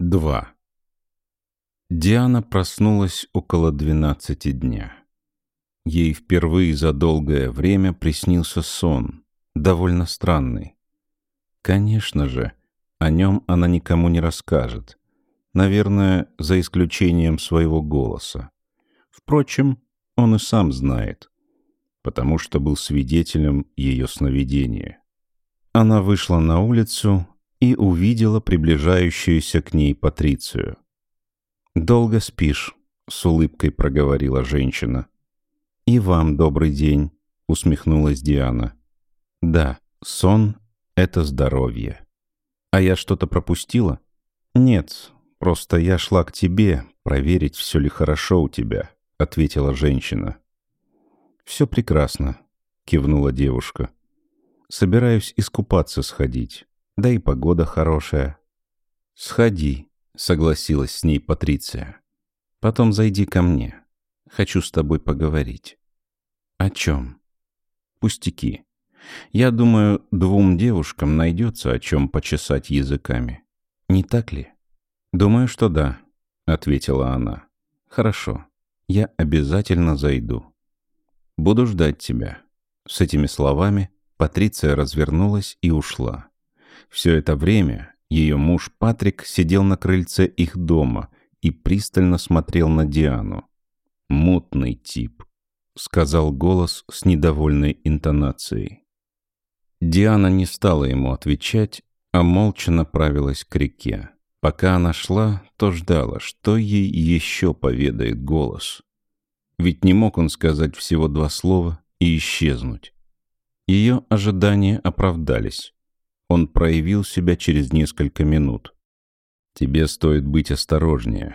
2. Диана проснулась около двенадцати дня. Ей впервые за долгое время приснился сон, довольно странный. Конечно же, о нем она никому не расскажет. Наверное, за исключением своего голоса. Впрочем, он и сам знает, потому что был свидетелем ее сновидения. Она вышла на улицу и увидела приближающуюся к ней Патрицию. «Долго спишь», — с улыбкой проговорила женщина. «И вам добрый день», — усмехнулась Диана. «Да, сон — это здоровье». «А я что-то пропустила?» «Нет, просто я шла к тебе проверить, все ли хорошо у тебя», — ответила женщина. «Все прекрасно», — кивнула девушка. «Собираюсь искупаться сходить. Да и погода хорошая. Сходи, согласилась с ней Патриция. Потом зайди ко мне. Хочу с тобой поговорить. О чем? Пустяки. Я думаю, двум девушкам найдется о чем почесать языками. Не так ли? Думаю, что да, ответила она. Хорошо. Я обязательно зайду. Буду ждать тебя. С этими словами Патриция развернулась и ушла. Все это время ее муж Патрик сидел на крыльце их дома и пристально смотрел на Диану. «Мутный тип», — сказал голос с недовольной интонацией. Диана не стала ему отвечать, а молча направилась к реке. Пока она шла, то ждала, что ей еще поведает голос. Ведь не мог он сказать всего два слова и исчезнуть. Ее ожидания оправдались. Он проявил себя через несколько минут. «Тебе стоит быть осторожнее.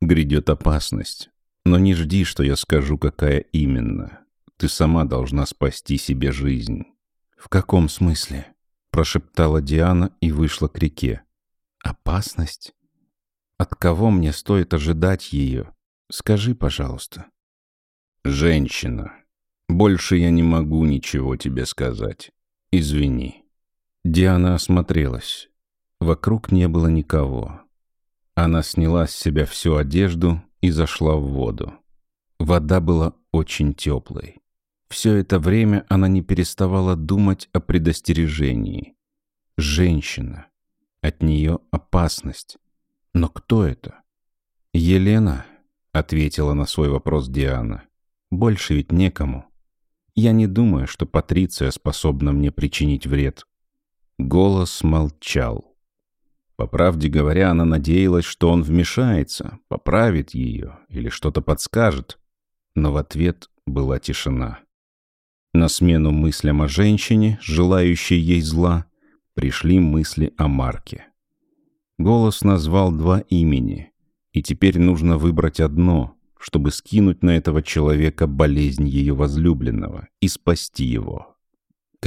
Грядет опасность. Но не жди, что я скажу, какая именно. Ты сама должна спасти себе жизнь». «В каком смысле?» — прошептала Диана и вышла к реке. «Опасность? От кого мне стоит ожидать ее? Скажи, пожалуйста». «Женщина. Больше я не могу ничего тебе сказать. Извини». Диана осмотрелась. Вокруг не было никого. Она сняла с себя всю одежду и зашла в воду. Вода была очень теплой. Все это время она не переставала думать о предостережении. Женщина. От нее опасность. Но кто это? «Елена», — ответила на свой вопрос Диана. «Больше ведь некому. Я не думаю, что Патриция способна мне причинить вред. Голос молчал. По правде говоря, она надеялась, что он вмешается, поправит ее или что-то подскажет. Но в ответ была тишина. На смену мыслям о женщине, желающей ей зла, пришли мысли о Марке. Голос назвал два имени, и теперь нужно выбрать одно, чтобы скинуть на этого человека болезнь ее возлюбленного и спасти его.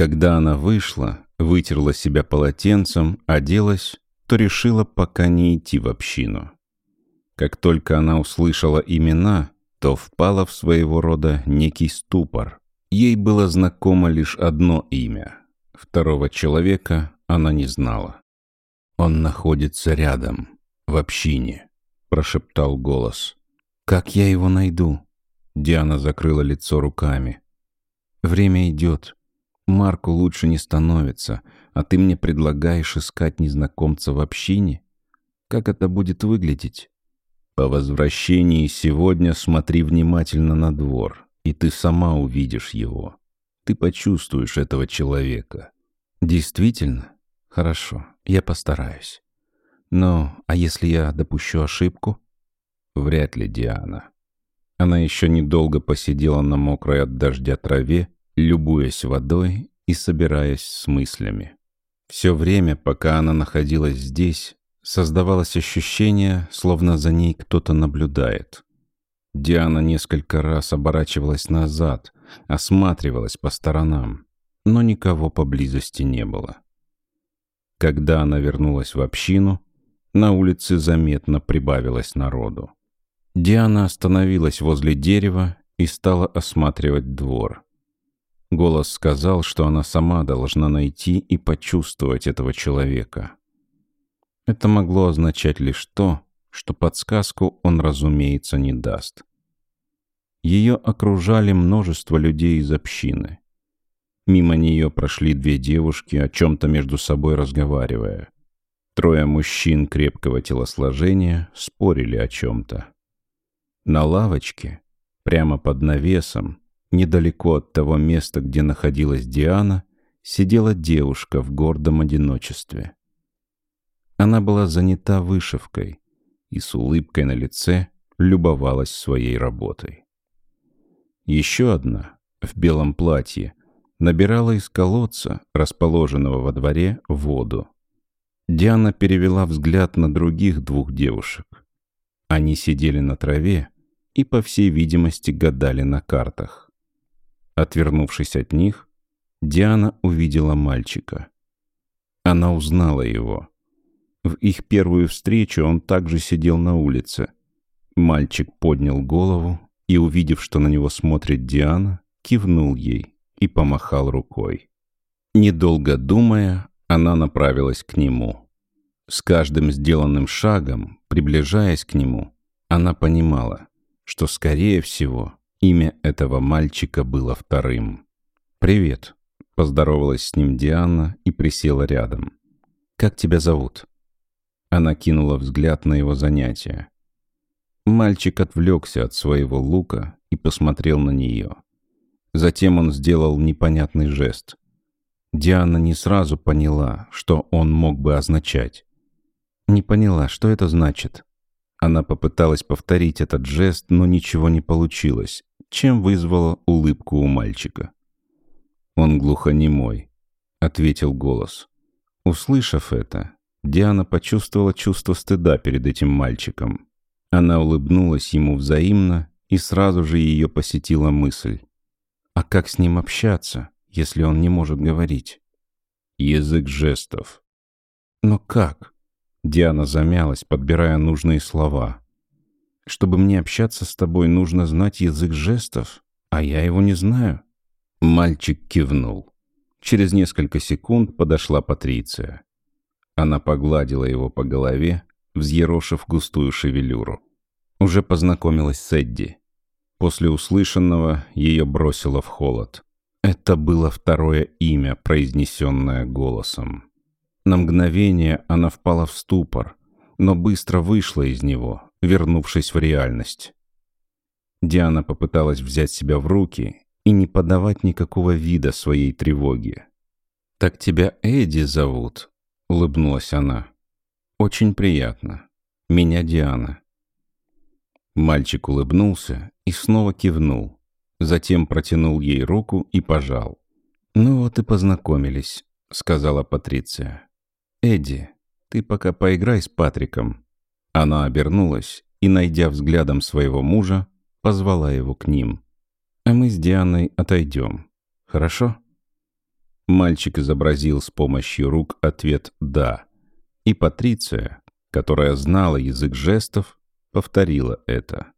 Когда она вышла, вытерла себя полотенцем, оделась, то решила пока не идти в общину. Как только она услышала имена, то впала в своего рода некий ступор. Ей было знакомо лишь одно имя. Второго человека она не знала. «Он находится рядом, в общине», — прошептал голос. «Как я его найду?» Диана закрыла лицо руками. «Время идет. Марку лучше не становится, а ты мне предлагаешь искать незнакомца в общине? Как это будет выглядеть? По возвращении сегодня смотри внимательно на двор, и ты сама увидишь его. Ты почувствуешь этого человека. Действительно? Хорошо, я постараюсь. Но, а если я допущу ошибку? Вряд ли, Диана. Она еще недолго посидела на мокрой от дождя траве, любуясь водой и собираясь с мыслями. Все время, пока она находилась здесь, создавалось ощущение, словно за ней кто-то наблюдает. Диана несколько раз оборачивалась назад, осматривалась по сторонам, но никого поблизости не было. Когда она вернулась в общину, на улице заметно прибавилось народу. Диана остановилась возле дерева и стала осматривать двор. Голос сказал, что она сама должна найти и почувствовать этого человека. Это могло означать лишь то, что подсказку он, разумеется, не даст. Ее окружали множество людей из общины. Мимо нее прошли две девушки, о чем-то между собой разговаривая. Трое мужчин крепкого телосложения спорили о чем-то. На лавочке, прямо под навесом, недалеко от того места, где находилась Диана, сидела девушка в гордом одиночестве. Она была занята вышивкой и с улыбкой на лице любовалась своей работой. Еще одна, в белом платье, набирала из колодца, расположенного во дворе, воду. Диана перевела взгляд на других двух девушек. Они сидели на траве и, по всей видимости, гадали на картах. Отвернувшись от них, Диана увидела мальчика. Она узнала его. В их первую встречу он также сидел на улице. Мальчик поднял голову и, увидев, что на него смотрит Диана, кивнул ей и помахал рукой. Недолго думая, она направилась к нему. С каждым сделанным шагом, приближаясь к нему, она понимала, что, скорее всего, имя этого мальчика было вторым. «Привет», — поздоровалась с ним Диана и присела рядом. «Как тебя зовут?» Она кинула взгляд на его занятия. Мальчик отвлекся от своего лука и посмотрел на нее. Затем он сделал непонятный жест. Диана не сразу поняла, что он мог бы означать. Не поняла, что это значит. Она попыталась повторить этот жест, но ничего не получилось, чем вызвала улыбку у мальчика. «Он глухонемой», — ответил голос. Услышав это, Диана почувствовала чувство стыда перед этим мальчиком. Она улыбнулась ему взаимно, и сразу же ее посетила мысль. А как с ним общаться, если он не может говорить? Язык жестов. Но как? Диана замялась, подбирая нужные слова. Чтобы мне общаться с тобой, нужно знать язык жестов, а я его не знаю. Мальчик кивнул. Через несколько секунд подошла Патриция. Она погладила его по голове, взъерошив густую шевелюру. Уже познакомилась с Эдди. После услышанного ее бросило в холод. Это было второе имя, произнесенное голосом. На мгновение она впала в ступор, но быстро вышла из него, вернувшись в реальность. Диана попыталась взять себя в руки и не подавать никакого вида своей тревоги. «Так тебя Эдди зовут?» — улыбнулась она. «Очень приятно. Меня Диана». Мальчик улыбнулся и снова кивнул. Затем протянул ей руку и пожал. «Ну вот и познакомились», — сказала Патриция. «Эдди, ты пока поиграй с Патриком». Она обернулась и, найдя взглядом своего мужа, позвала его к ним. «А мы с Дианой отойдем. Хорошо?» Мальчик изобразил с помощью рук ответ «да». И Патриция, которая знала язык жестов, повторила это.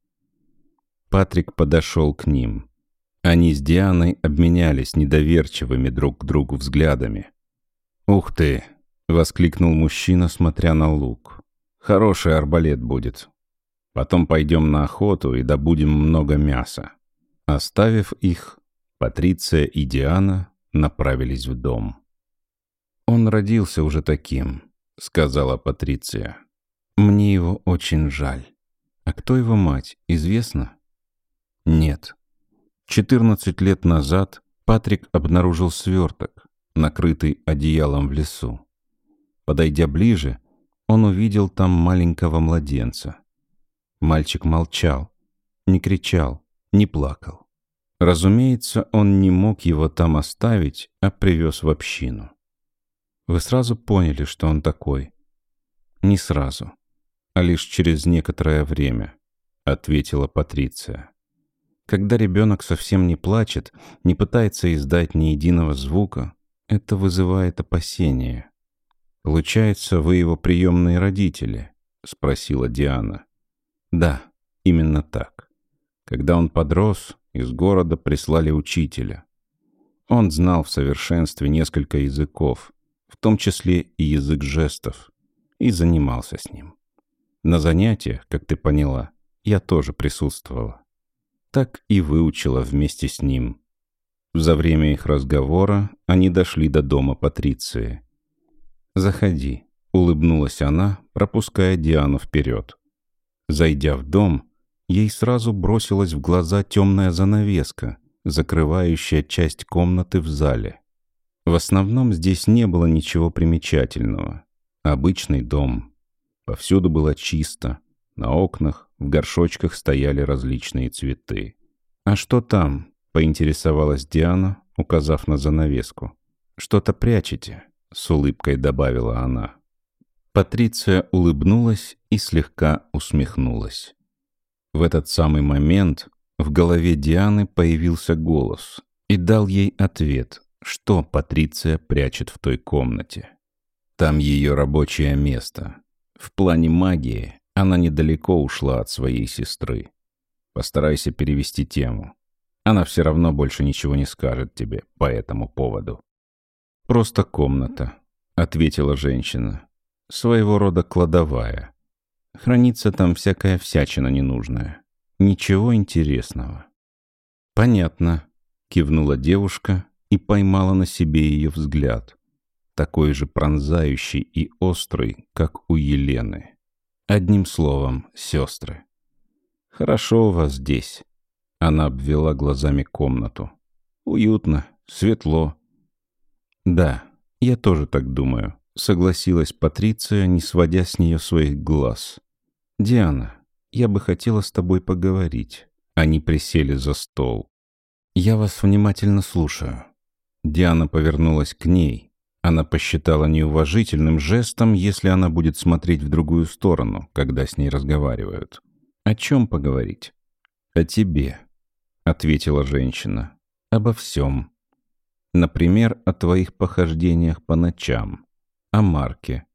Патрик подошел к ним. Они с Дианой обменялись недоверчивыми друг к другу взглядами. «Ух ты!» — воскликнул мужчина, смотря на лук. «Хороший арбалет будет. Потом пойдем на охоту и добудем много мяса». Оставив их, Патриция и Диана направились в дом. «Он родился уже таким», — сказала Патриция. «Мне его очень жаль». А кто его мать, известно? Нет. 14 лет назад Патрик обнаружил сверток, накрытый одеялом в лесу. Подойдя ближе, он увидел там маленького младенца. Мальчик молчал, не кричал, не плакал. Разумеется, он не мог его там оставить, а привез в общину. Вы сразу поняли, что он такой? Не сразу а лишь через некоторое время», — ответила Патриция. «Когда ребенок совсем не плачет, не пытается издать ни единого звука, это вызывает опасения. Получается, вы его приемные родители?» — спросила Диана. «Да, именно так. Когда он подрос, из города прислали учителя. Он знал в совершенстве несколько языков, в том числе и язык жестов и занимался с ним. На занятиях, как ты поняла, я тоже присутствовала. Так и выучила вместе с ним. За время их разговора они дошли до дома Патриции. «Заходи», — улыбнулась она, пропуская Диану вперед. Зайдя в дом, ей сразу бросилась в глаза темная занавеска, закрывающая часть комнаты в зале. В основном здесь не было ничего примечательного. Обычный дом. Повсюду было чисто. На окнах, в горшочках стояли различные цветы. «А что там?» — поинтересовалась Диана, указав на занавеску. «Что-то прячете?» — с улыбкой добавила она. Патриция улыбнулась и слегка усмехнулась. В этот самый момент в голове Дианы появился голос и дал ей ответ, что Патриция прячет в той комнате. Там ее рабочее место. В плане магии она недалеко ушла от своей сестры. Постарайся перевести тему. Она все равно больше ничего не скажет тебе по этому поводу. «Просто комната», — ответила женщина. «Своего рода кладовая. Хранится там всякая всячина ненужная. Ничего интересного». «Понятно», — кивнула девушка и поймала на себе ее взгляд такой же пронзающий и острый, как у Елены. Одним словом, сестры. «Хорошо у вас здесь». Она обвела глазами комнату. «Уютно, светло». «Да, я тоже так думаю», — согласилась Патриция, не сводя с нее своих глаз. «Диана, я бы хотела с тобой поговорить». Они присели за стол. «Я вас внимательно слушаю». Диана повернулась к ней, она посчитала неуважительным жестом, если она будет смотреть в другую сторону, когда с ней разговаривают. «О чем поговорить?» «О тебе», — ответила женщина. «Обо всем. Например, о твоих похождениях по ночам. О Марке».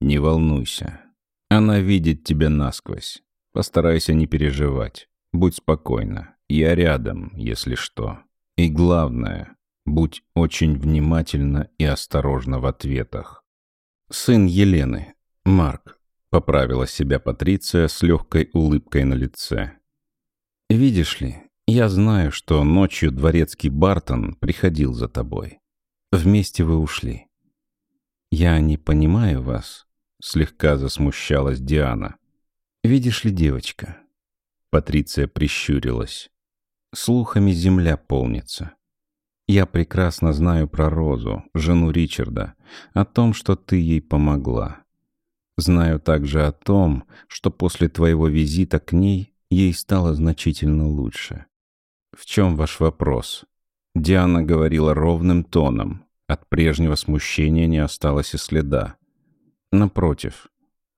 «Не волнуйся. Она видит тебя насквозь. Постарайся не переживать. Будь спокойна. Я рядом, если что. И главное, Будь очень внимательна и осторожна в ответах. Сын Елены, Марк, поправила себя Патриция с легкой улыбкой на лице. Видишь ли, я знаю, что ночью дворецкий Бартон приходил за тобой. Вместе вы ушли. Я не понимаю вас, слегка засмущалась Диана. Видишь ли, девочка? Патриция прищурилась. Слухами земля полнится. Я прекрасно знаю про Розу, жену Ричарда, о том, что ты ей помогла. Знаю также о том, что после твоего визита к ней ей стало значительно лучше. В чем ваш вопрос? Диана говорила ровным тоном. От прежнего смущения не осталось и следа. Напротив,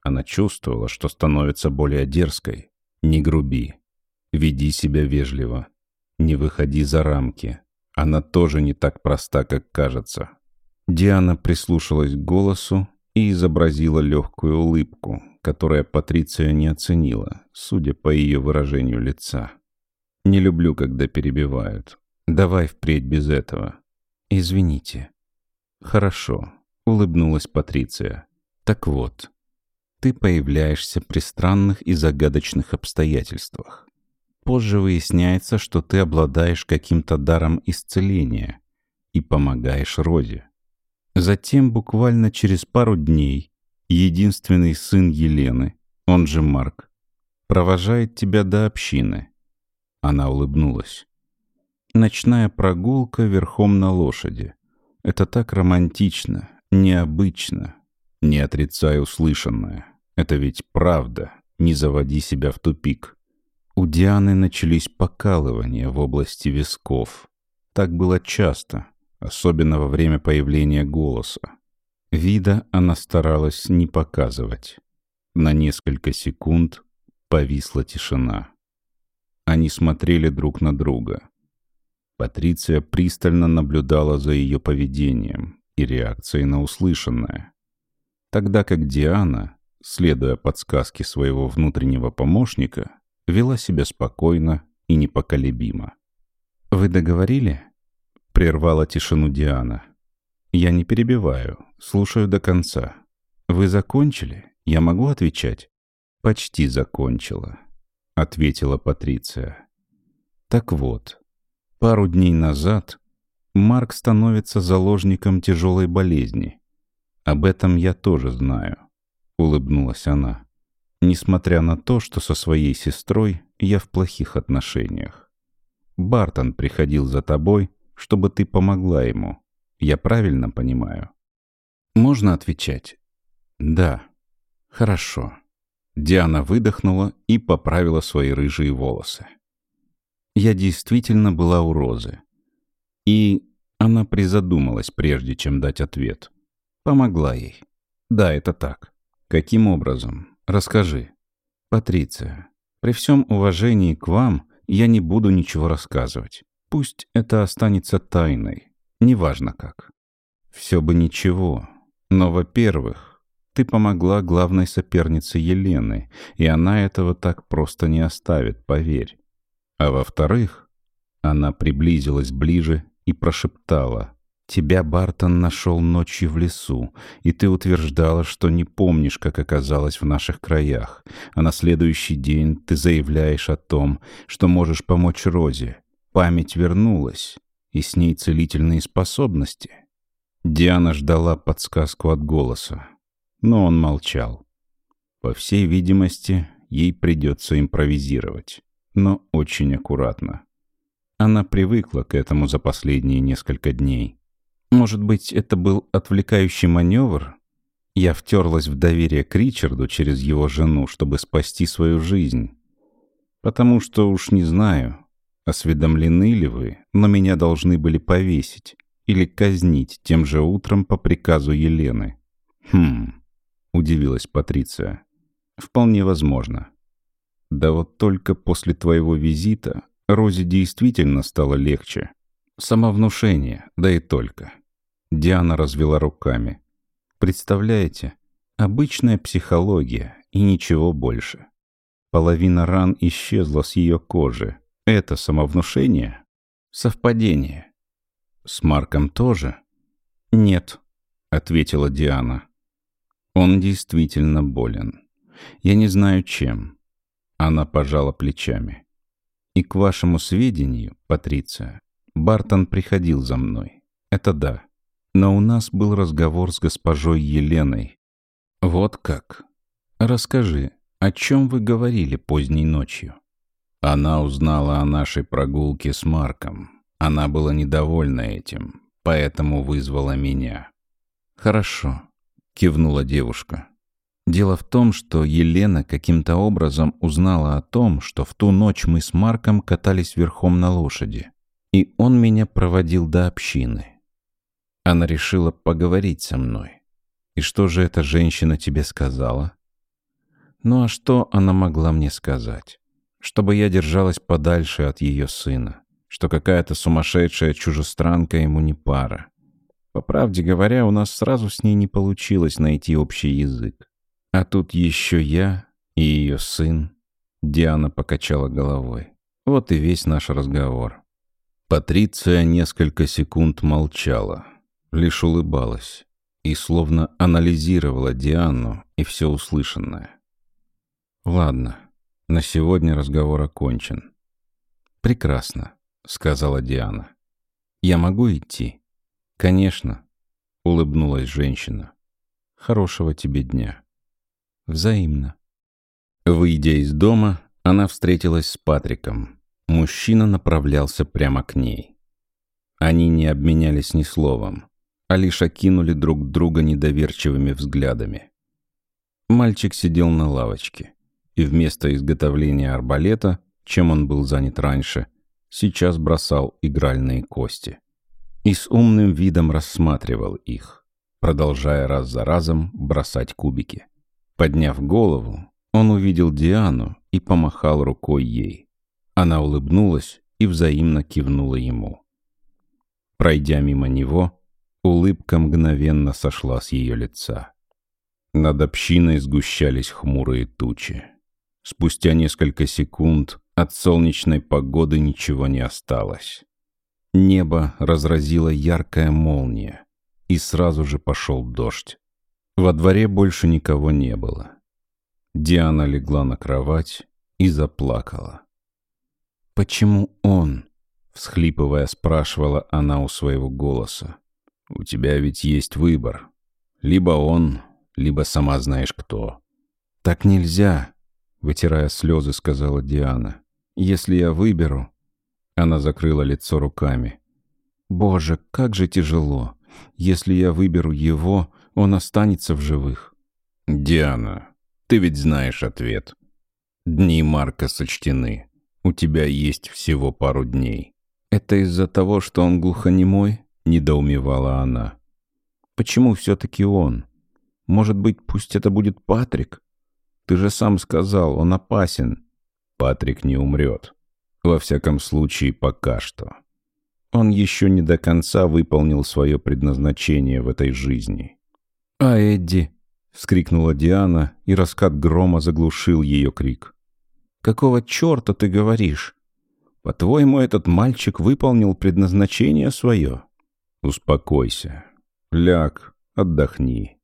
она чувствовала, что становится более дерзкой. Не груби. Веди себя вежливо. Не выходи за рамки. Она тоже не так проста, как кажется. Диана прислушалась к голосу и изобразила легкую улыбку, которая Патриция не оценила, судя по ее выражению лица. «Не люблю, когда перебивают. Давай впредь без этого». «Извините». «Хорошо», — улыбнулась Патриция. «Так вот, ты появляешься при странных и загадочных обстоятельствах. Позже выясняется, что ты обладаешь каким-то даром исцеления и помогаешь Розе. Затем, буквально через пару дней, единственный сын Елены, он же Марк, провожает тебя до общины. Она улыбнулась. Ночная прогулка верхом на лошади. Это так романтично, необычно. Не отрицай услышанное. Это ведь правда. Не заводи себя в тупик. У Дианы начались покалывания в области висков. Так было часто, особенно во время появления голоса. Вида она старалась не показывать. На несколько секунд повисла тишина. Они смотрели друг на друга. Патриция пристально наблюдала за ее поведением и реакцией на услышанное. Тогда как Диана, следуя подсказке своего внутреннего помощника, вела себя спокойно и непоколебимо. «Вы договорили?» — прервала тишину Диана. «Я не перебиваю, слушаю до конца. Вы закончили? Я могу отвечать? Почти закончила, ответила Патриция. Так вот, пару дней назад Марк становится заложником тяжелой болезни. Об этом я тоже знаю, улыбнулась она. Несмотря на то, что со своей сестрой я в плохих отношениях. Бартон приходил за тобой, чтобы ты помогла ему. Я правильно понимаю? Можно отвечать? Да. Хорошо. Диана выдохнула и поправила свои рыжие волосы. Я действительно была у Розы. И она призадумалась, прежде чем дать ответ. Помогла ей. Да, это так. Каким образом? Расскажи. Патриция, при всем уважении к вам я не буду ничего рассказывать. Пусть это останется тайной. Неважно как. Все бы ничего. Но, во-первых, ты помогла главной сопернице Елены, и она этого так просто не оставит, поверь. А во-вторых, она приблизилась ближе и прошептала. «Тебя Бартон нашел ночью в лесу, и ты утверждала, что не помнишь, как оказалась в наших краях, а на следующий день ты заявляешь о том, что можешь помочь Розе. Память вернулась, и с ней целительные способности». Диана ждала подсказку от голоса, но он молчал. По всей видимости, ей придется импровизировать но очень аккуратно. Она привыкла к этому за последние несколько дней. Может быть, это был отвлекающий маневр? Я втерлась в доверие к Ричарду через его жену, чтобы спасти свою жизнь. Потому что уж не знаю, осведомлены ли вы, но меня должны были повесить или казнить тем же утром по приказу Елены. Хм, удивилась Патриция. Вполне возможно. Да вот только после твоего визита Розе действительно стало легче. Самовнушение, да и только. Диана развела руками. Представляете, обычная психология и ничего больше. Половина ран исчезла с ее кожи. Это самовнушение? Совпадение. С Марком тоже? Нет, ответила Диана. Он действительно болен. Я не знаю чем. Она пожала плечами. И к вашему сведению, Патриция, Бартон приходил за мной. Это да. Но у нас был разговор с госпожой Еленой. Вот как. Расскажи, о чем вы говорили поздней ночью? Она узнала о нашей прогулке с Марком. Она была недовольна этим, поэтому вызвала меня. Хорошо, кивнула девушка. Дело в том, что Елена каким-то образом узнала о том, что в ту ночь мы с Марком катались верхом на лошади, и он меня проводил до общины. Она решила поговорить со мной. И что же эта женщина тебе сказала? Ну а что она могла мне сказать? Чтобы я держалась подальше от ее сына, что какая-то сумасшедшая чужестранка ему не пара. По правде говоря, у нас сразу с ней не получилось найти общий язык. А тут еще я и ее сын. Диана покачала головой. Вот и весь наш разговор. Патриция несколько секунд молчала, лишь улыбалась и словно анализировала Диану и все услышанное. «Ладно, на сегодня разговор окончен». «Прекрасно», — сказала Диана. «Я могу идти?» «Конечно», — улыбнулась женщина. «Хорошего тебе дня». Взаимно. Выйдя из дома, она встретилась с Патриком. Мужчина направлялся прямо к ней. Они не обменялись ни словом, а лишь окинули друг друга недоверчивыми взглядами. Мальчик сидел на лавочке, и вместо изготовления арбалета, чем он был занят раньше, сейчас бросал игральные кости. И с умным видом рассматривал их, продолжая раз за разом бросать кубики. Подняв голову, он увидел Диану и помахал рукой ей. Она улыбнулась и взаимно кивнула ему. Пройдя мимо него, улыбка мгновенно сошла с ее лица. Над общиной сгущались хмурые тучи. Спустя несколько секунд от солнечной погоды ничего не осталось. Небо разразила яркая молния, и сразу же пошел дождь. Во дворе больше никого не было. Диана легла на кровать и заплакала. «Почему он?» — всхлипывая, спрашивала она у своего голоса. «У тебя ведь есть выбор. Либо он, либо сама знаешь кто». «Так нельзя», — вытирая слезы, сказала Диана. «Если я выберу...» Она закрыла лицо руками. «Боже, как же тяжело. Если я выберу его, он останется в живых». «Диана, ты ведь знаешь ответ. Дни Марка сочтены. У тебя есть всего пару дней». «Это из-за того, что он глухонемой?» — недоумевала она. «Почему все-таки он? Может быть, пусть это будет Патрик? Ты же сам сказал, он опасен». «Патрик не умрет. Во всяком случае, пока что». Он еще не до конца выполнил свое предназначение в этой жизни. «А Эдди?» — вскрикнула Диана, и раскат грома заглушил ее крик. «Какого черта ты говоришь? По-твоему, этот мальчик выполнил предназначение свое?» «Успокойся. Ляг, отдохни.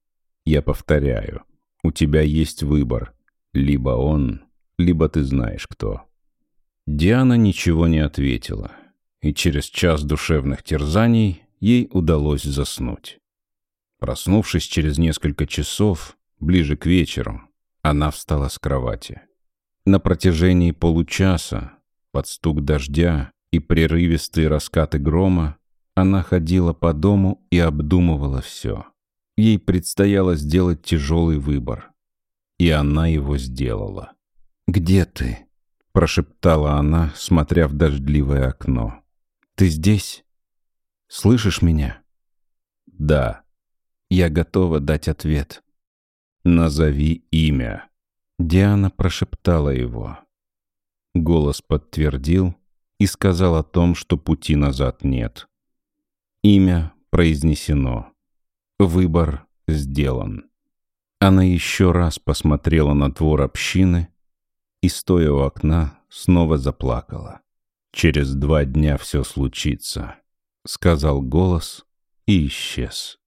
Я повторяю, у тебя есть выбор. Либо он, либо ты знаешь кто». Диана ничего не ответила, и через час душевных терзаний ей удалось заснуть. Проснувшись через несколько часов, ближе к вечеру, она встала с кровати. На протяжении получаса, под стук дождя и прерывистые раскаты грома, она ходила по дому и обдумывала все. Ей предстояло сделать тяжелый выбор. И она его сделала. «Где ты?» — прошептала она, смотря в дождливое окно. «Ты здесь? Слышишь меня?» «Да», я готова дать ответ. «Назови имя». Диана прошептала его. Голос подтвердил и сказал о том, что пути назад нет. Имя произнесено. Выбор сделан. Она еще раз посмотрела на двор общины и, стоя у окна, снова заплакала. «Через два дня все случится», — сказал голос и исчез.